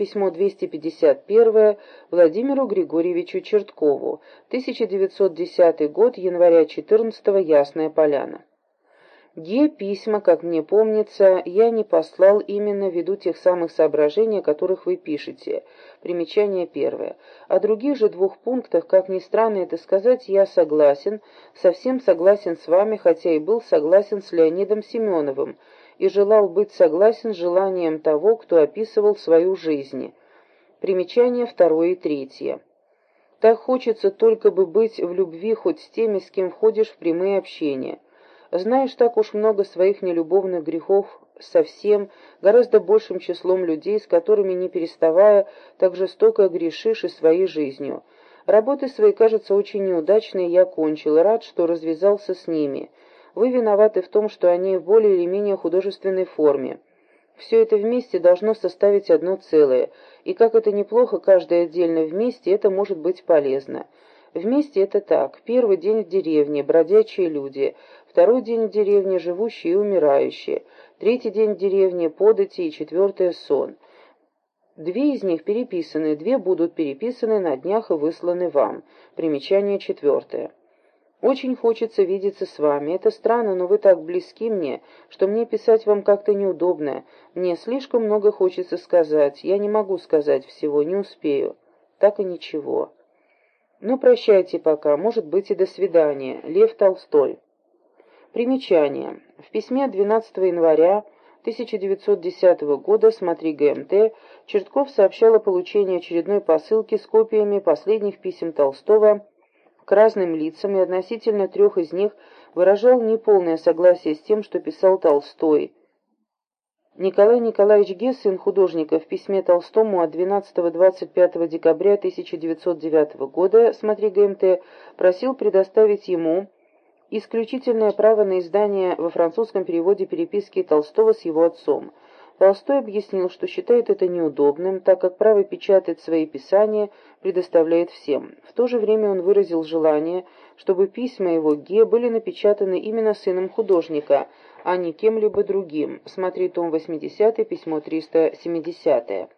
Письмо 251 Владимиру Григорьевичу Черткову. 1910 год, января 14 Ясная Поляна. Ге письма, как мне помнится, я не послал именно ввиду тех самых соображений, о которых вы пишете. Примечание первое. О других же двух пунктах, как ни странно это сказать, я согласен, совсем согласен с вами, хотя и был согласен с Леонидом Семеновым, и желал быть согласен с желанием того, кто описывал свою жизнь. Примечание второе и третье. Так хочется только бы быть в любви хоть с теми, с кем входишь в прямые общения. Знаешь так уж много своих нелюбовных грехов со всем, гораздо большим числом людей, с которыми, не переставая, так жестоко грешишь и своей жизнью. Работы свои, кажется, очень неудачные я кончил, рад, что развязался с ними. Вы виноваты в том, что они в более или менее художественной форме. Все это вместе должно составить одно целое, и как это неплохо, каждое отдельно вместе, это может быть полезно. Вместе это так. Первый день в деревне, бродячие люди. Второй день в деревне, живущие и умирающие. Третий день в деревне, подати и четвертый сон. Две из них переписаны, две будут переписаны на днях и высланы вам. Примечание четвертое. Очень хочется видеться с вами. Это странно, но вы так близки мне, что мне писать вам как-то неудобно. Мне слишком много хочется сказать. Я не могу сказать всего, не успею. Так и ничего. Ну, прощайте пока, может быть и до свидания. Лев Толстой. Примечание. В письме 12 января 1910 года, смотри ГМТ, Чертков сообщал о получении очередной посылки с копиями последних писем Толстого к разным лицам и относительно трех из них выражал неполное согласие с тем, что писал Толстой. Николай Николаевич Гессен, художника, в письме Толстому от 12-25 декабря 1909 года, смотри ГМТ, просил предоставить ему исключительное право на издание во французском переводе переписки Толстого с его отцом. Толстой объяснил, что считает это неудобным, так как право печатать свои писания предоставляет всем. В то же время он выразил желание, чтобы письма его Ге были напечатаны именно сыном художника, а не кем-либо другим. Смотри том 80, письмо 370.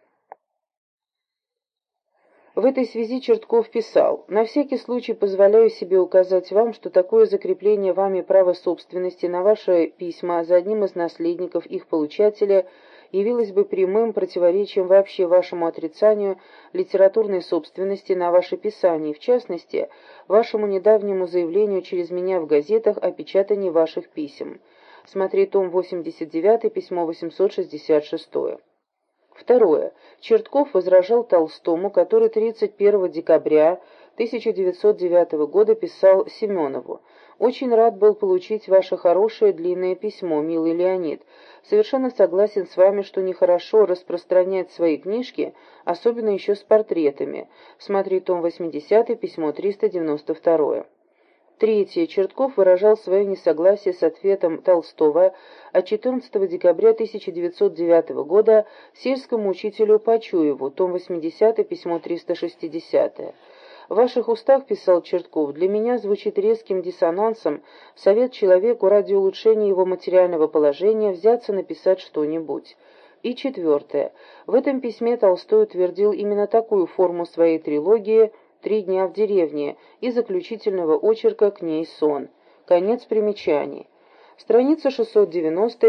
В этой связи Чертков писал, «На всякий случай позволяю себе указать вам, что такое закрепление вами права собственности на ваши письма за одним из наследников их получателя явилось бы прямым противоречием вообще вашему отрицанию литературной собственности на ваше писание, в частности, вашему недавнему заявлению через меня в газетах о печатании ваших писем. Смотри том 89, письмо 866. Второе. Чертков возражал Толстому, который 31 декабря 1909 года писал Семенову. «Очень рад был получить ваше хорошее длинное письмо, милый Леонид. Совершенно согласен с вами, что нехорошо распространять свои книжки, особенно еще с портретами. Смотри том 80, письмо 392». Третье. Чертков выражал свое несогласие с ответом Толстого от 14 декабря 1909 года сельскому учителю Почуеву, том 80, письмо 360. В ваших устах, писал Чертков, для меня звучит резким диссонансом совет человеку ради улучшения его материального положения взяться написать что-нибудь. И четвертое. В этом письме Толстой утвердил именно такую форму своей трилогии «Три дня в деревне» и заключительного очерка «К ней сон». Конец примечаний. Страница 690